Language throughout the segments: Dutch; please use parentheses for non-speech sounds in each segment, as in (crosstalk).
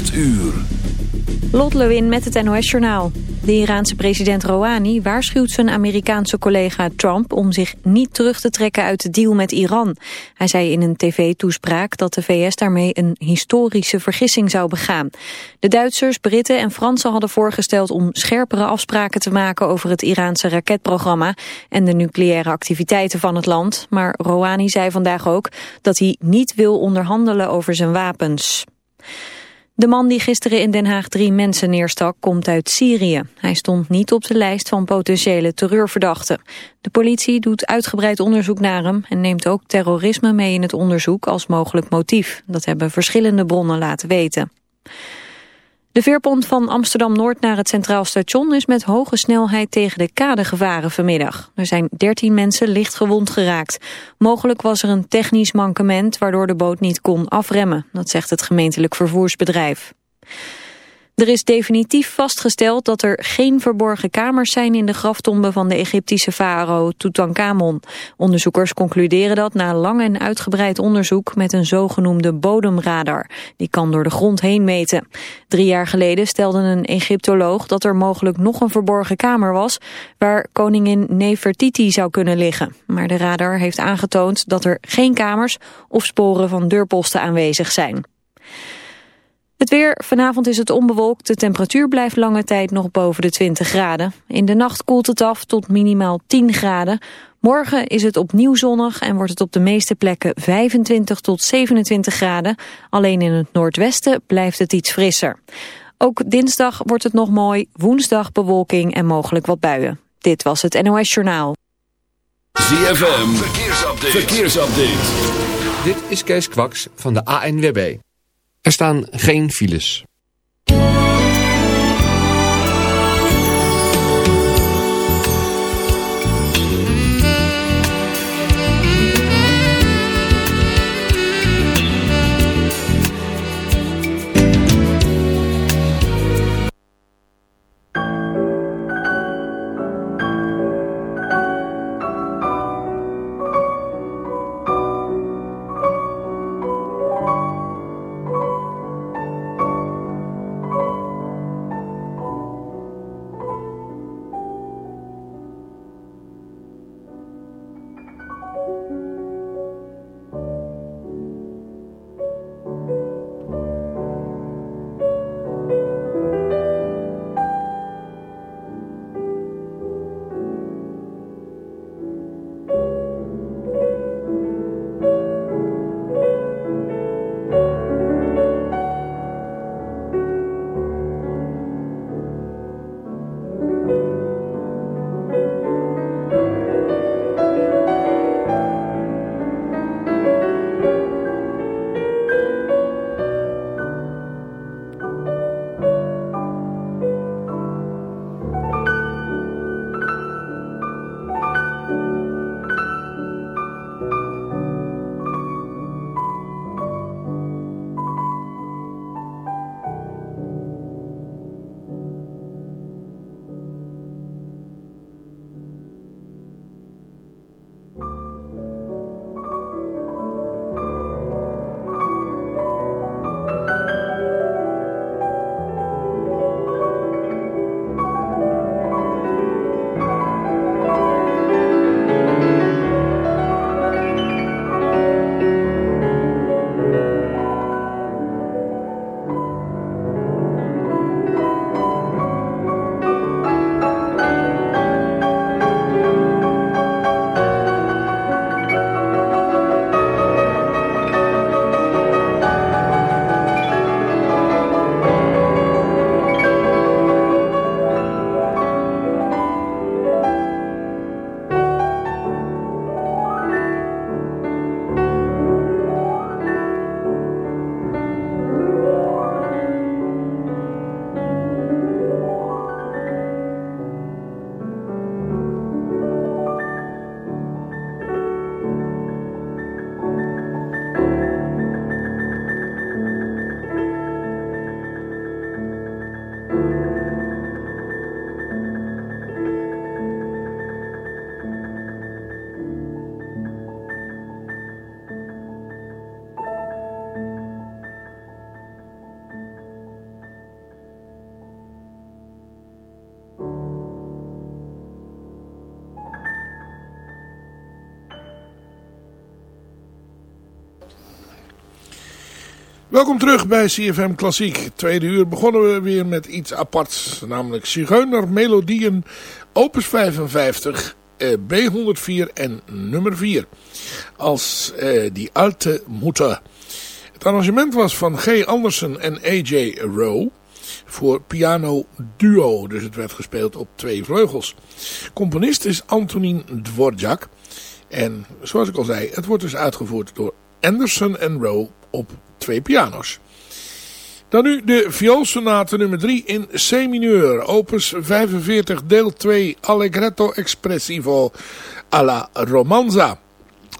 8 uur. Lot Lewin met het NOS-journaal. De Iraanse president Rouhani waarschuwt zijn Amerikaanse collega Trump... om zich niet terug te trekken uit de deal met Iran. Hij zei in een tv-toespraak dat de VS daarmee een historische vergissing zou begaan. De Duitsers, Britten en Fransen hadden voorgesteld om scherpere afspraken te maken... over het Iraanse raketprogramma en de nucleaire activiteiten van het land. Maar Rouhani zei vandaag ook dat hij niet wil onderhandelen over zijn wapens. De man die gisteren in Den Haag drie mensen neerstak komt uit Syrië. Hij stond niet op de lijst van potentiële terreurverdachten. De politie doet uitgebreid onderzoek naar hem en neemt ook terrorisme mee in het onderzoek als mogelijk motief. Dat hebben verschillende bronnen laten weten. De veerpont van Amsterdam-Noord naar het Centraal Station is met hoge snelheid tegen de kade gevaren vanmiddag. Er zijn 13 mensen licht gewond geraakt. Mogelijk was er een technisch mankement waardoor de boot niet kon afremmen. Dat zegt het gemeentelijk vervoersbedrijf. Er is definitief vastgesteld dat er geen verborgen kamers zijn in de graftombe van de Egyptische farao Tutankhamon. Onderzoekers concluderen dat na lang en uitgebreid onderzoek met een zogenoemde bodemradar. Die kan door de grond heen meten. Drie jaar geleden stelde een Egyptoloog dat er mogelijk nog een verborgen kamer was waar koningin Nefertiti zou kunnen liggen. Maar de radar heeft aangetoond dat er geen kamers of sporen van deurposten aanwezig zijn. Het weer, vanavond is het onbewolkt. De temperatuur blijft lange tijd nog boven de 20 graden. In de nacht koelt het af tot minimaal 10 graden. Morgen is het opnieuw zonnig en wordt het op de meeste plekken 25 tot 27 graden. Alleen in het noordwesten blijft het iets frisser. Ook dinsdag wordt het nog mooi, woensdag bewolking en mogelijk wat buien. Dit was het NOS Journaal. ZFM, verkeersupdate. verkeersupdate. Dit is Kees Kwaks van de ANWB. Er staan geen files. Welkom terug bij CFM Klassiek. Tweede uur begonnen we weer met iets aparts. Namelijk Zigeuner Melodieën Opus 55 eh, B104 en nummer 4. Als eh, die alte moeder. Het arrangement was van G. Andersen en A.J. Rowe voor piano duo. Dus het werd gespeeld op twee vleugels. Componist is Antonin Dvorak. En zoals ik al zei, het wordt dus uitgevoerd door Anderson en Rowe op twee piano's. Dan nu de vioolsonate nummer 3 in C-mineur, opus 45 deel 2 Allegretto Espressivo alla Romanza.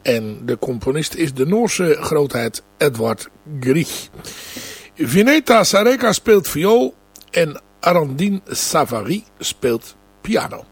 En de componist is de Noorse grootheid Edward Grieg. Vineta Sareka speelt viool en Arandine Savary speelt piano.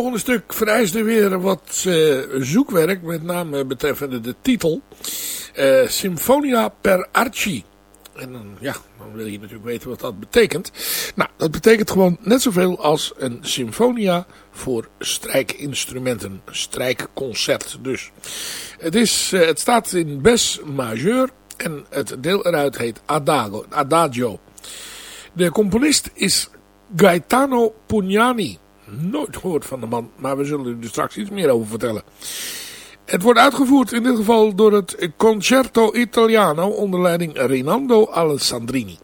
Volgende stuk vereist weer wat uh, zoekwerk, met name betreffende de titel. Uh, Symphonia per Arci. En dan, ja, dan wil je natuurlijk weten wat dat betekent. Nou, dat betekent gewoon net zoveel als een symfonia voor strijkinstrumenten. Strijkconcert dus. Het, is, uh, het staat in Bes majeur en het deel eruit heet Adagio. De componist is Gaetano Pugnani nooit gehoord van de man, maar we zullen er straks iets meer over vertellen. Het wordt uitgevoerd in dit geval door het Concerto Italiano onder leiding Rinaldo Alessandrini.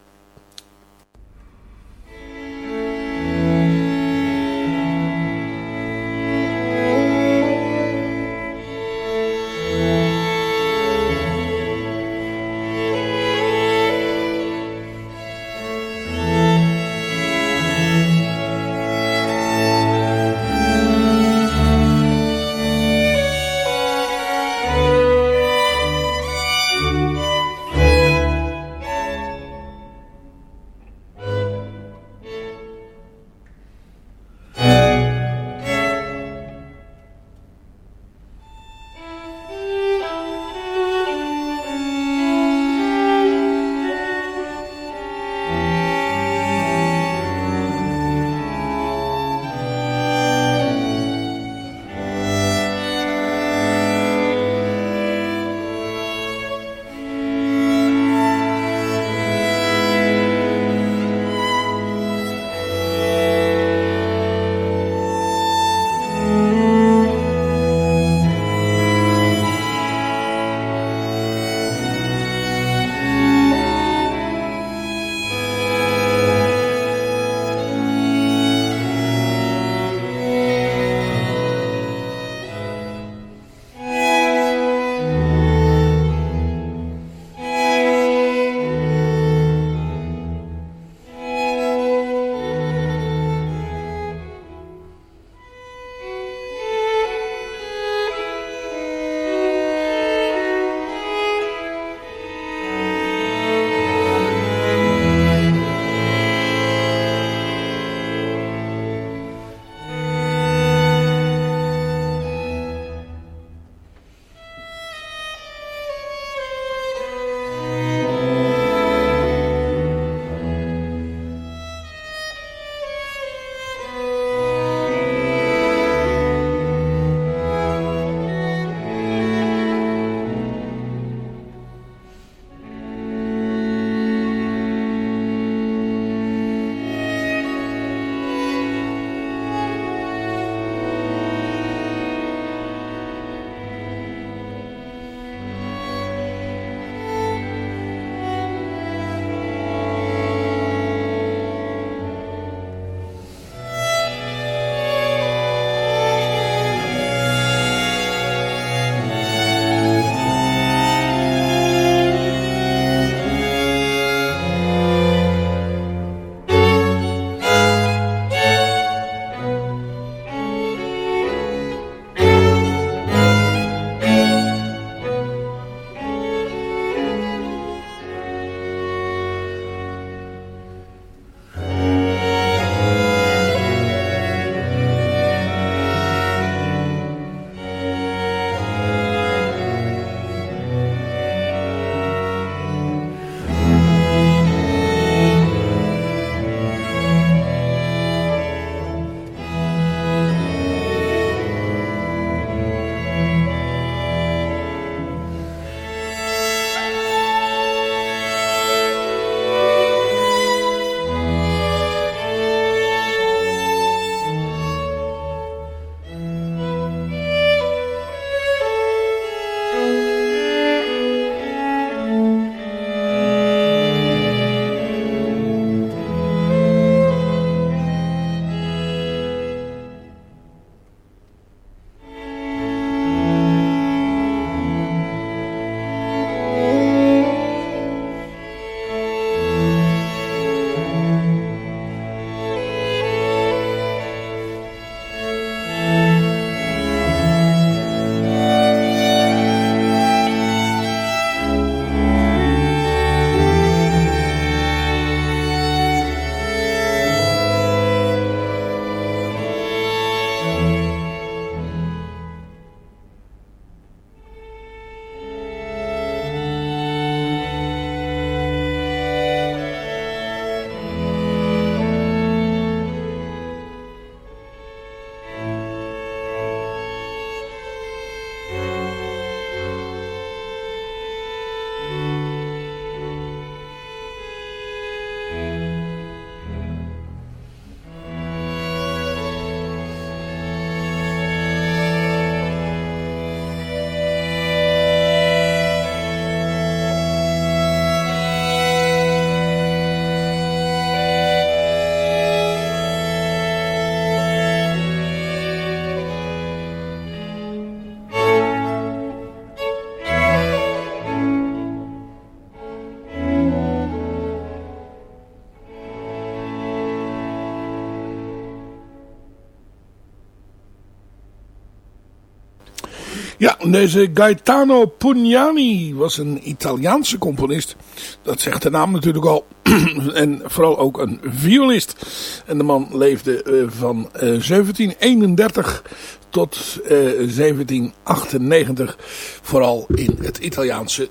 Deze Gaetano Pugnani was een Italiaanse componist. Dat zegt de naam natuurlijk al. (clears throat) en vooral ook een violist. En de man leefde uh, van uh, 1731 tot uh, 1798. Vooral in het Italiaanse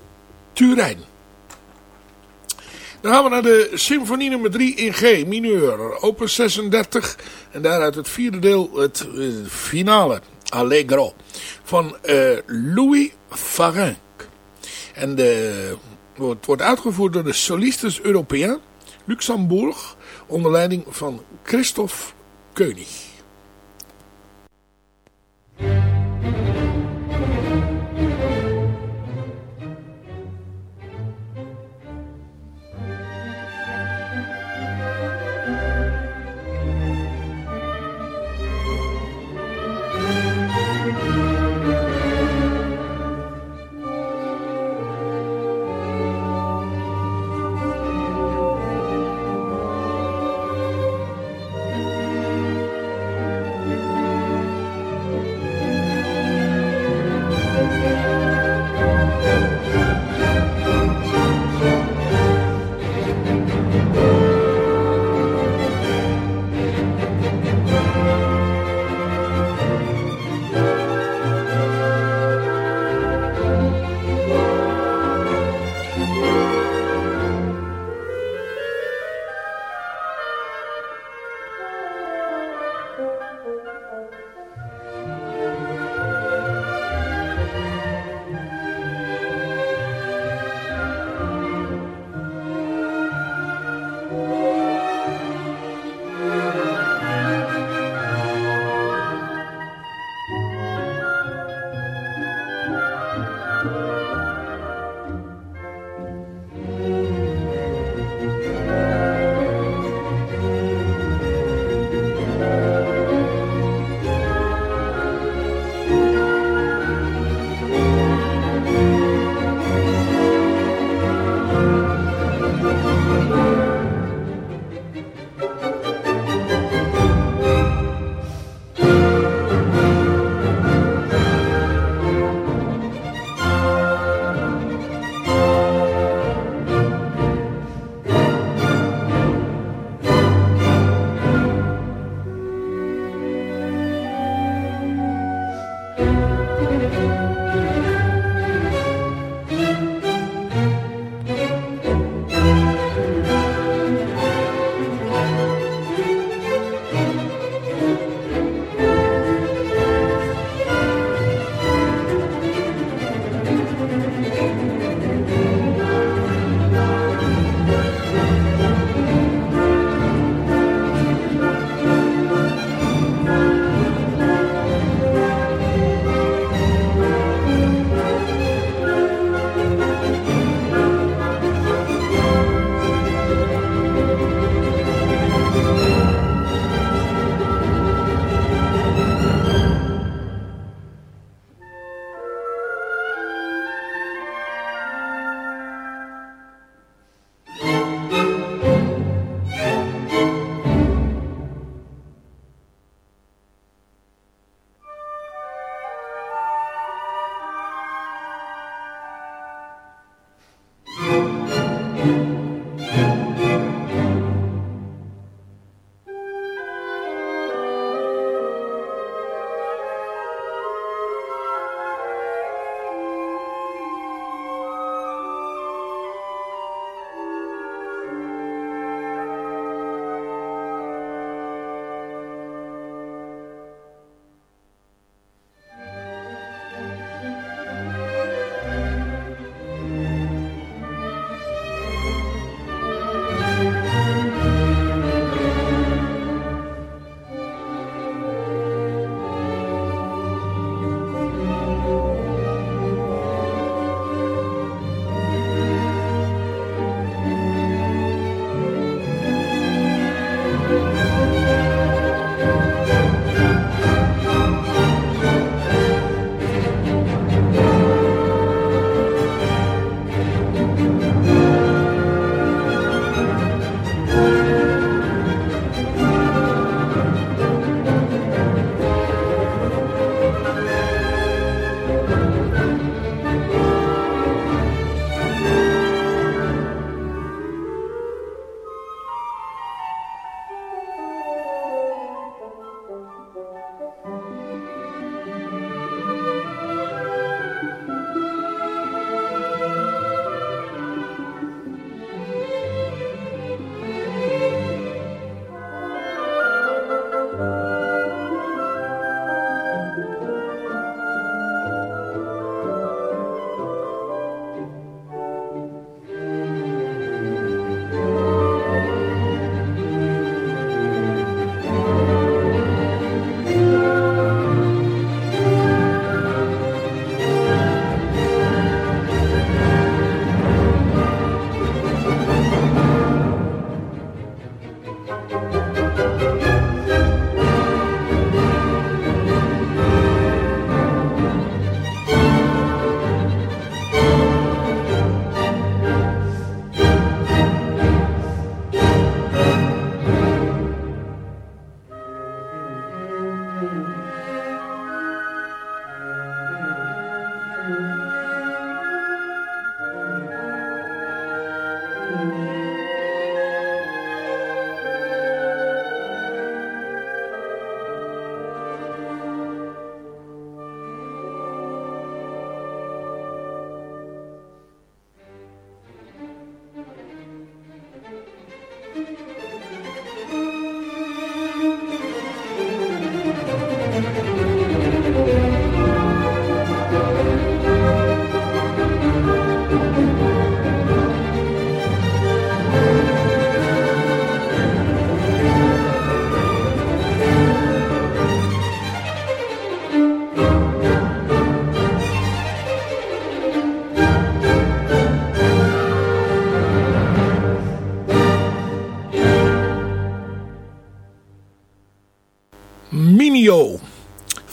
Turijn. Dan gaan we naar de symfonie nummer 3 in G, mineur, opus 36. En daaruit het vierde deel, het finale, Allegro, van uh, Louis Farinck. En het wordt uitgevoerd door de Solistes Européens, Luxemburg, onder leiding van Christophe Koenig.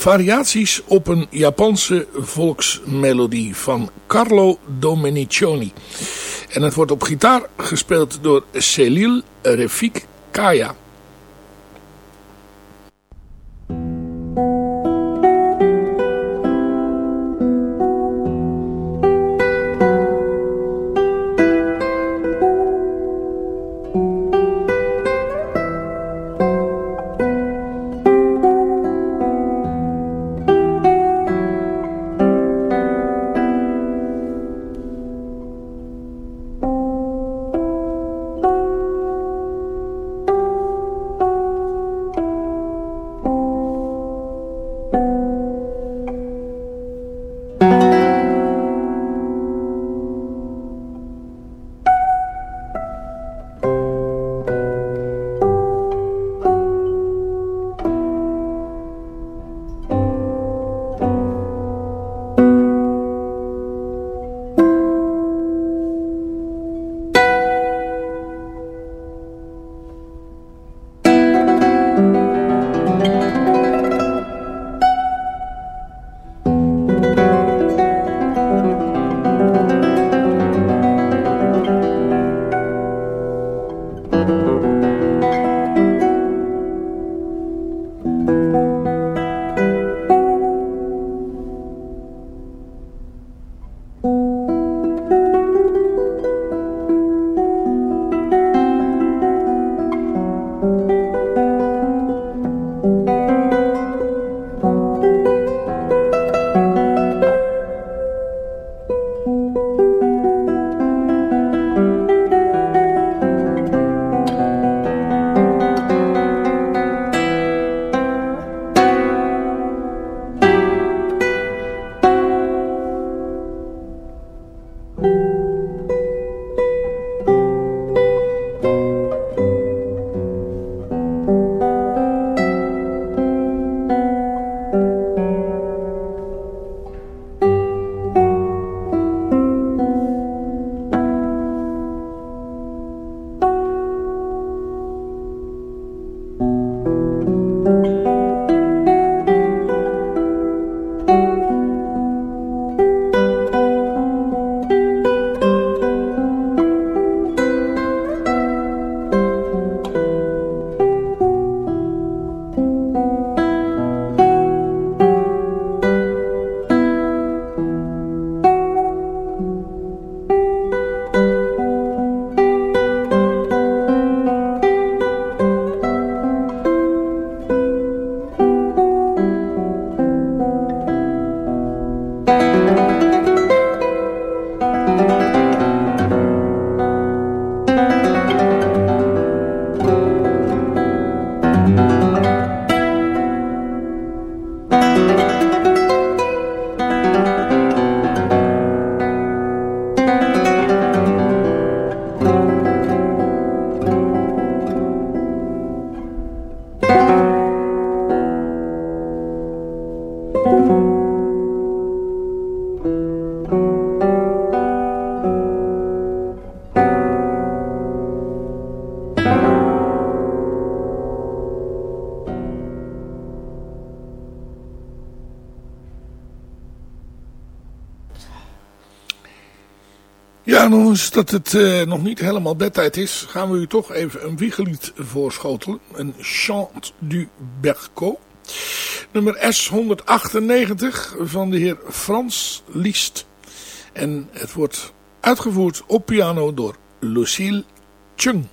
Variaties op een Japanse volksmelodie van Carlo Domenicioni. En het wordt op gitaar gespeeld door Celil Refik Kaya. Dat het uh, nog niet helemaal bedtijd is, gaan we u toch even een wiegelied voorschotelen. Een Chant du Berco. Nummer S198 van de heer Frans Liest. En het wordt uitgevoerd op piano door Lucille Chung.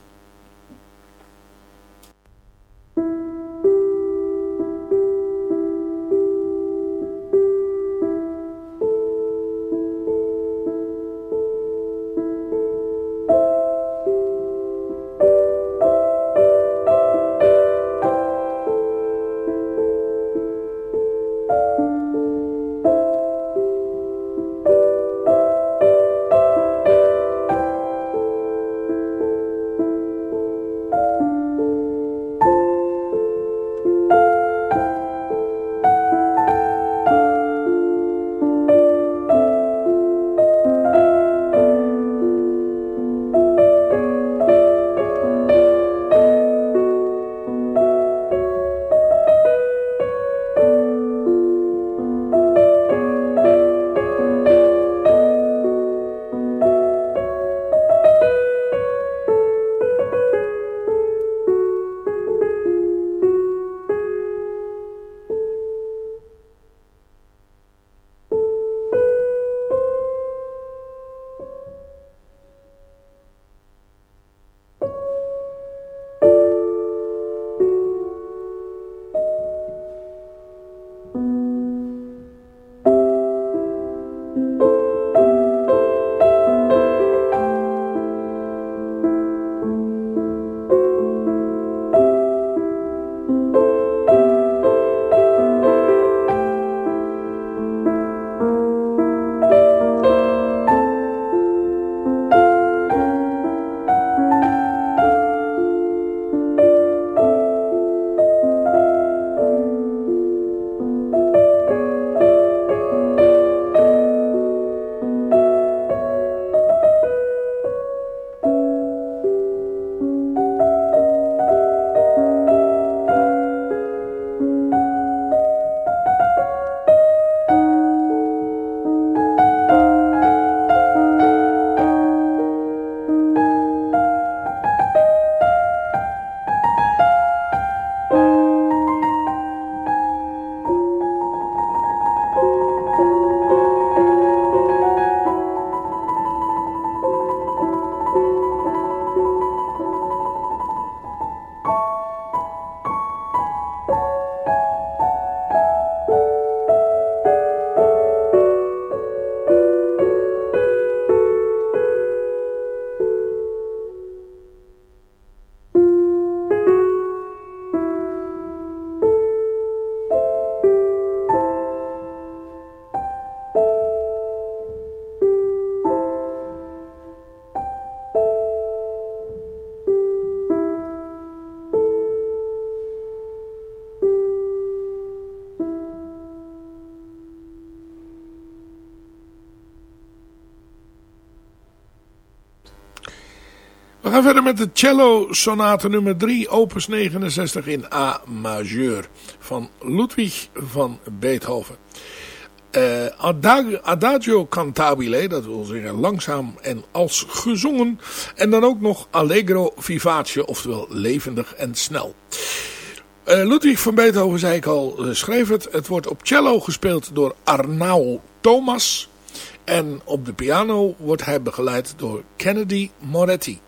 De cello sonate nummer 3, opus 69 in A majeur van Ludwig van Beethoven. Uh, adagio cantabile, dat wil zeggen langzaam en als gezongen. En dan ook nog allegro vivace, oftewel levendig en snel. Uh, Ludwig van Beethoven, zei ik al, uh, schreef het. Het wordt op cello gespeeld door Arnau Thomas. En op de piano wordt hij begeleid door Kennedy Moretti.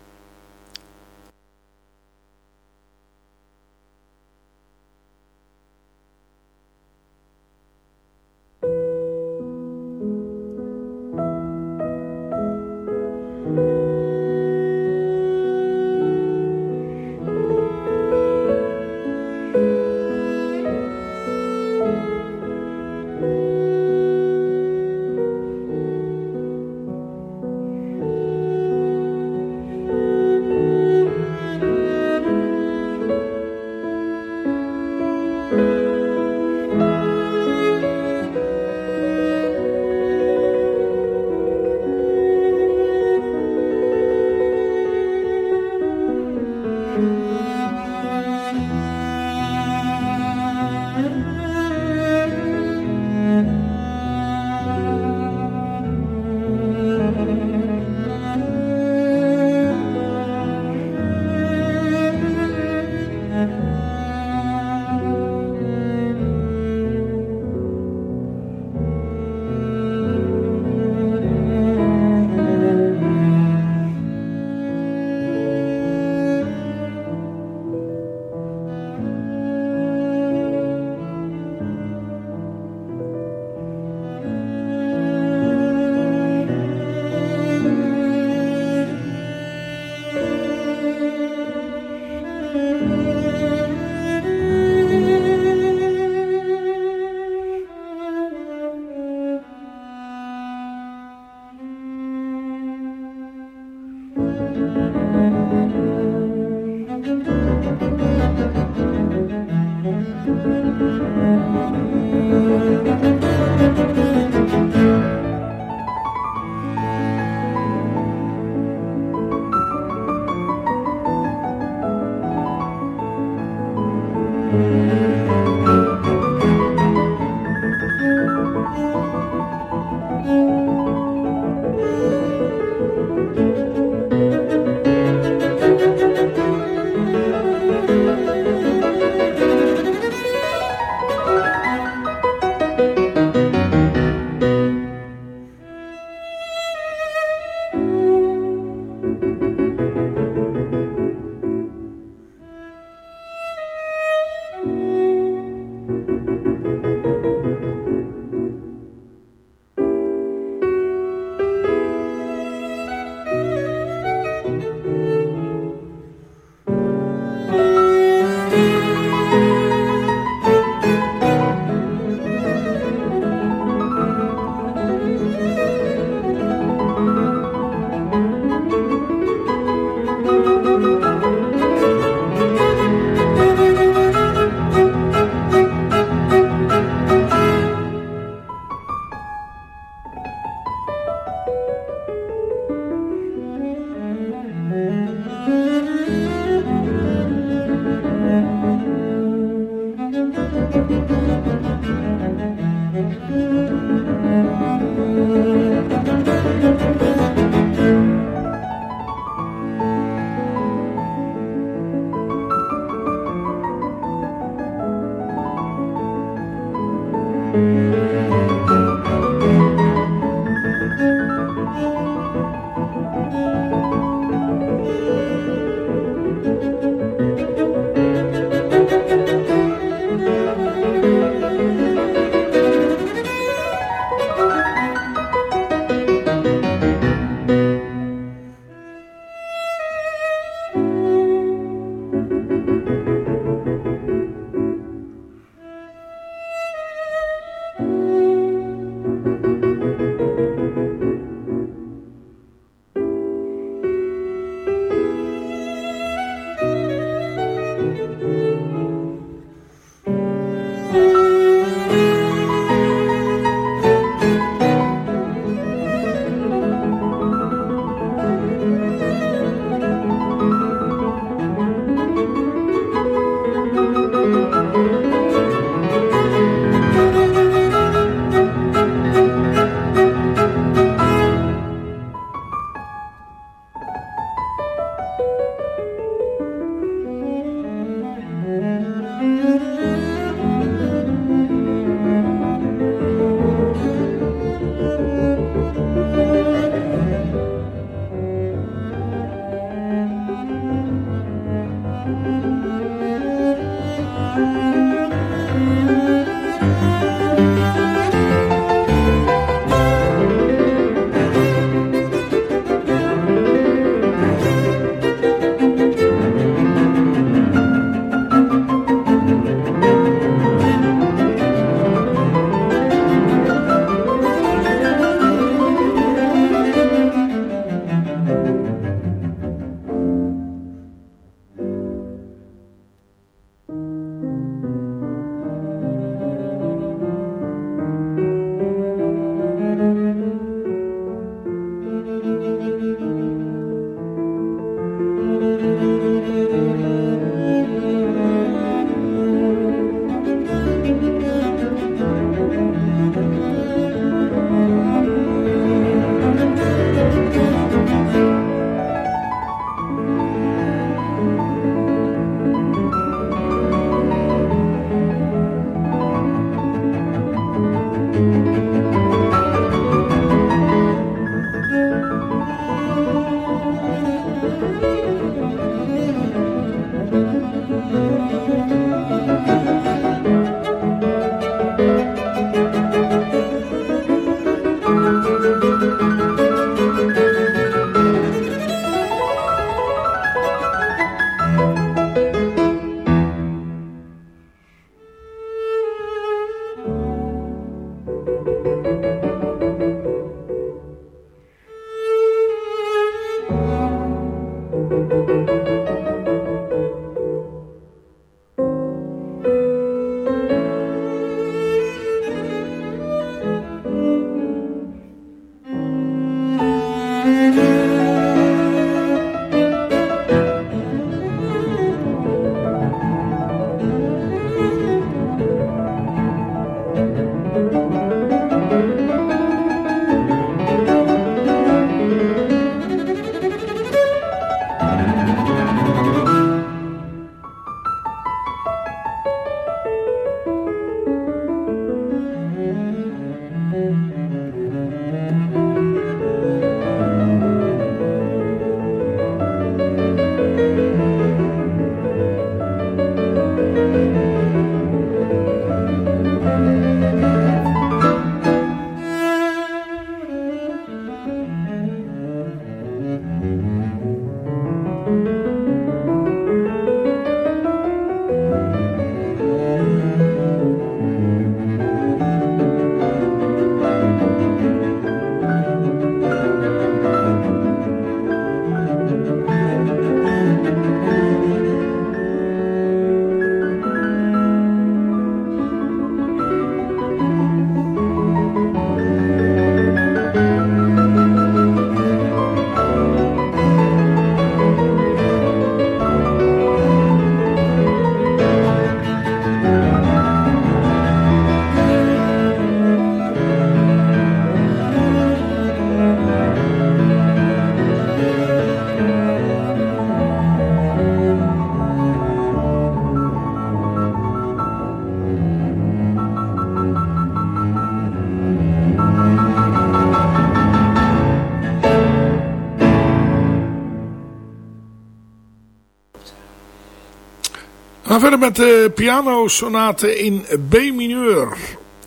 Verder met de pianosonate in B mineur.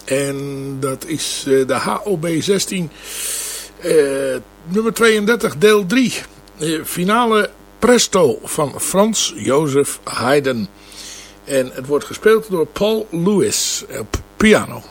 En dat is eh, de HOB 16, uh, nummer 32, deel 3. De finale Presto van Frans Jozef Haydn. En het wordt gespeeld door Paul Lewis op piano.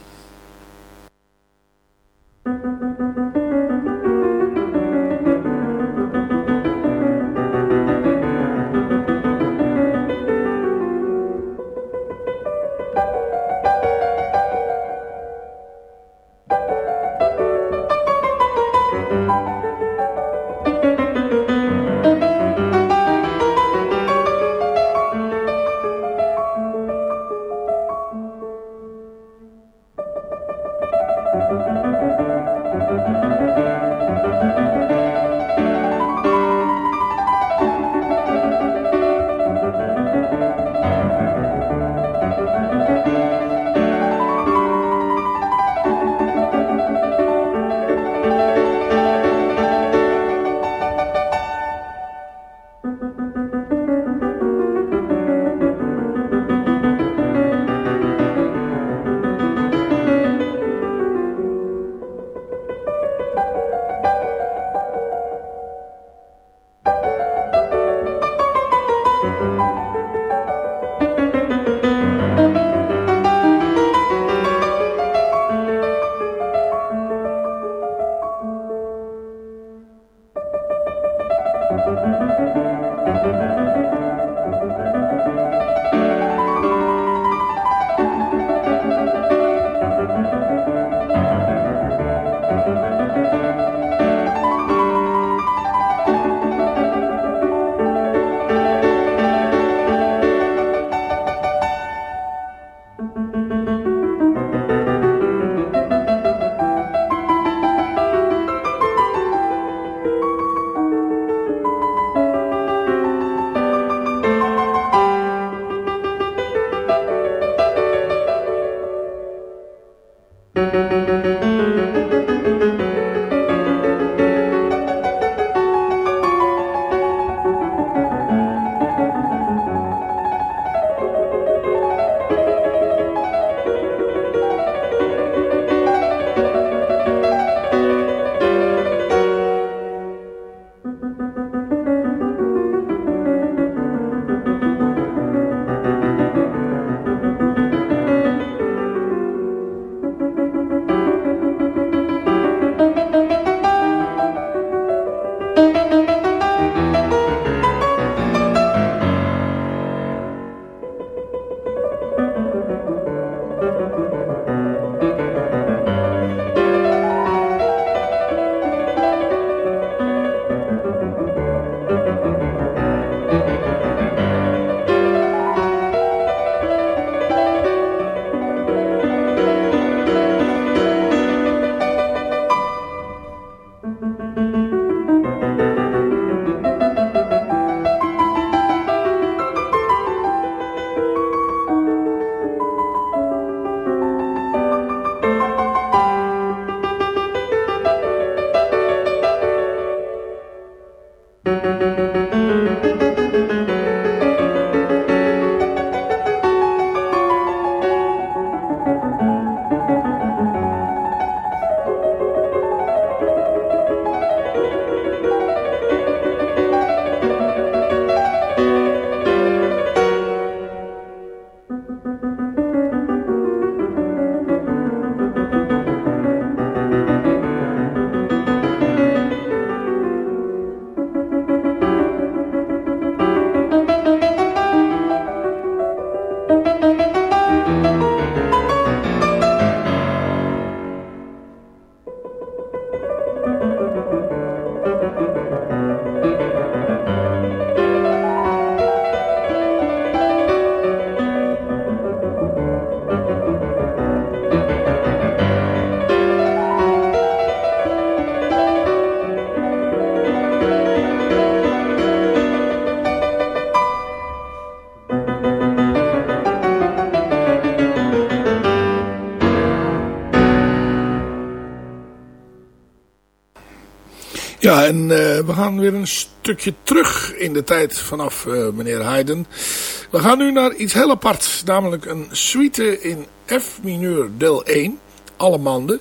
Ja, en uh, we gaan weer een stukje terug in de tijd vanaf uh, meneer Haydn. We gaan nu naar iets heel aparts. Namelijk een suite in F mineur deel 1. Alle manden.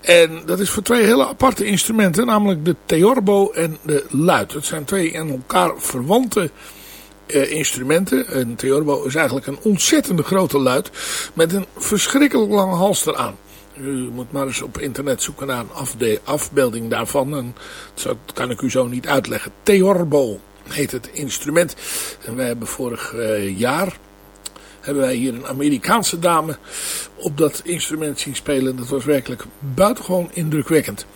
En dat is voor twee hele aparte instrumenten. Namelijk de theorbo en de luid. Het zijn twee in elkaar verwante uh, instrumenten. Een theorbo is eigenlijk een ontzettende grote luid. Met een verschrikkelijk lange hals eraan. U moet maar eens op internet zoeken naar een afbeelding daarvan. En dat kan ik u zo niet uitleggen. Theorbo heet het instrument. En wij hebben vorig uh, jaar hebben wij hier een Amerikaanse dame op dat instrument zien spelen. Dat was werkelijk buitengewoon indrukwekkend.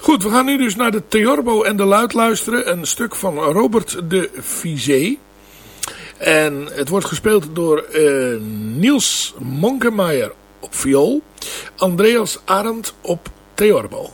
Goed, we gaan nu dus naar de Theorbo en de Luid luisteren. Een stuk van Robert de Vizé. En het wordt gespeeld door uh, Niels Monkemeyer op viool. Andreas Arendt op theorbo.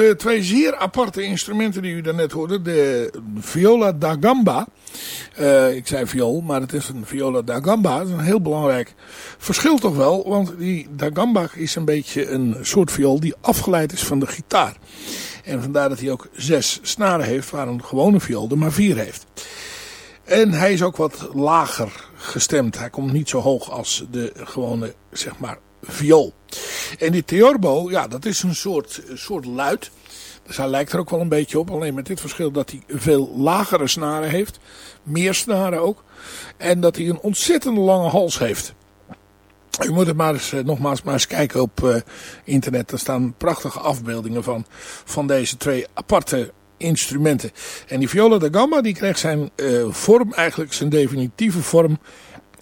Eh, twee zeer aparte instrumenten die u daarnet hoorde. De viola da gamba Uh, ik zei viool, maar het is een viola da gamba. Dat is een heel belangrijk verschil toch wel. Want die da gamba is een beetje een soort viool die afgeleid is van de gitaar. En vandaar dat hij ook zes snaren heeft, waar een gewone viool er maar vier heeft. En hij is ook wat lager gestemd. Hij komt niet zo hoog als de gewone, zeg maar, viool. En die theorbo, ja, dat is een soort, soort luid. Dus hij lijkt er ook wel een beetje op. Alleen met dit verschil dat hij veel lagere snaren heeft. Meer snaren ook. En dat hij een ontzettend lange hals heeft. U moet het maar eens, eh, nogmaals maar eens kijken op uh, internet. Er staan prachtige afbeeldingen van, van deze twee aparte instrumenten. En die viola da gamba die kreeg zijn uh, vorm, eigenlijk zijn definitieve vorm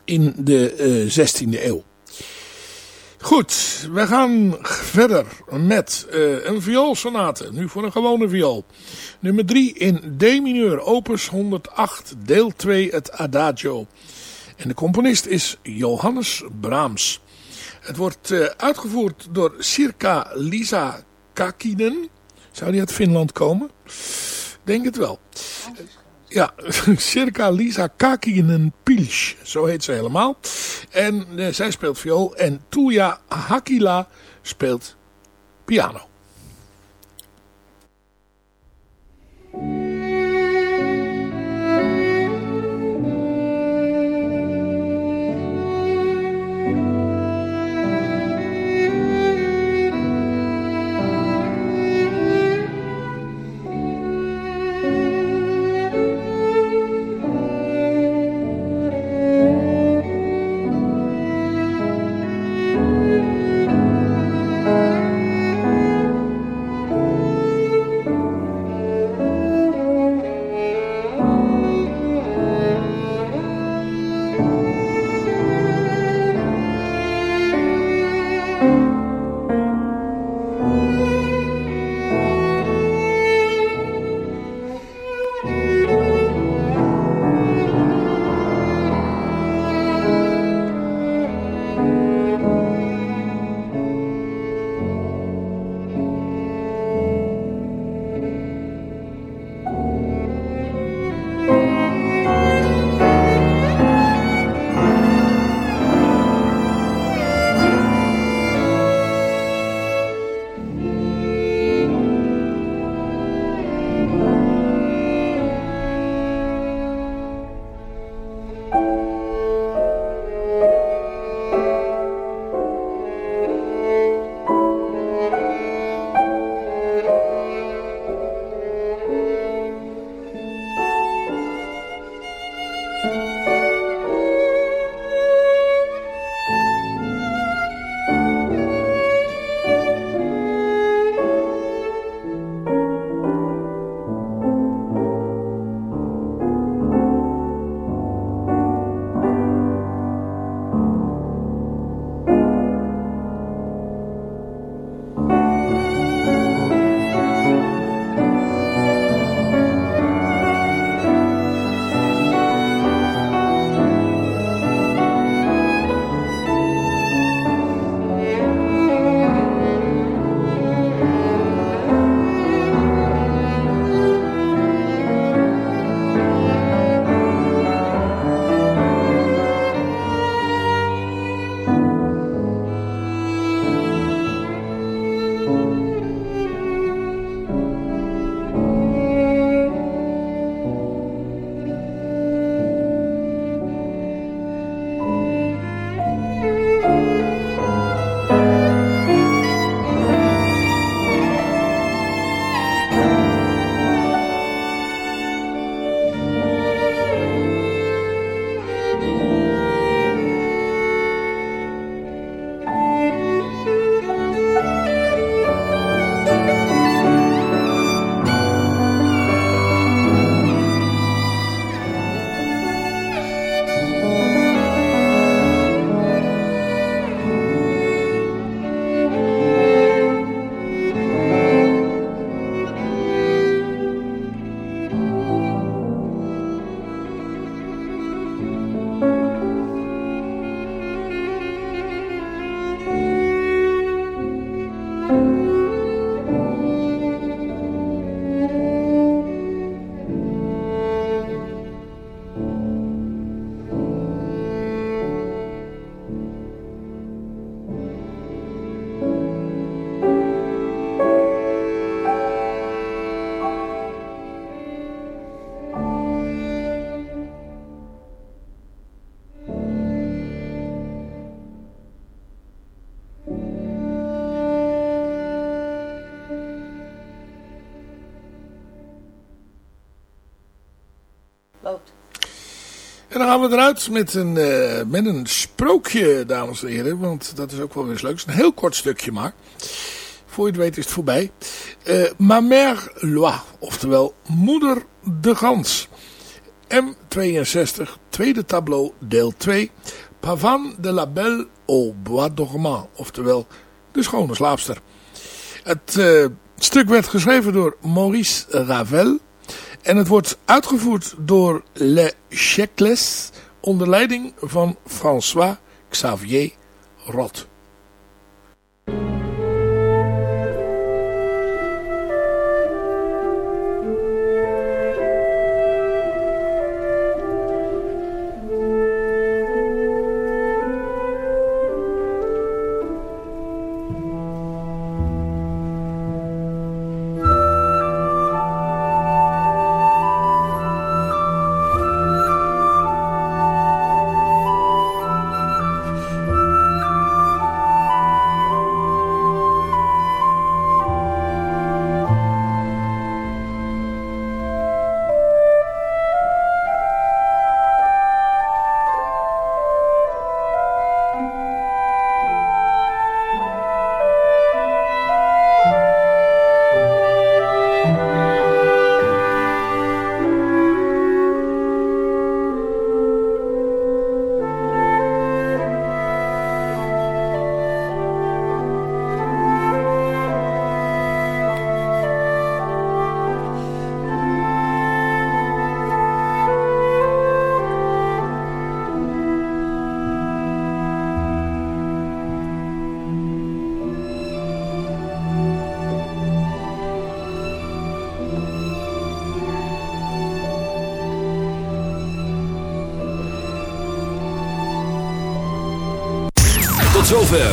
in de 16e eeuw. Goed, we gaan verder met uh, een vioolsonate. Nu voor een gewone viool. Nummer 3 in D mineur, opus 108, deel 2, het Adagio. En de componist is Johannes Brahms. Het wordt uh, uitgevoerd door Sirka Lisa Kakinen. Zou die uit Finland komen? Denk het wel. Ja, (laughs) circa Lisa Kakinen Pilsch. Zo heet ze helemaal. En uh, zij speelt viool. En Tuya Hakila speelt piano. Gaan we eruit met een, uh, met een sprookje, dames en heren. Want dat is ook wel weer eens leuk. een heel kort stukje maar. Voor je het weet is het voorbij. Uh, Ma mère Loi, oftewel Moeder de Gans. M62, tweede tableau, deel 2. Pavan de la Belle au Bois dormant, oftewel de schone slaapster. Het uh, stuk werd geschreven door Maurice Ravel. En het wordt uitgevoerd door Le Checles onder leiding van François Xavier Roth.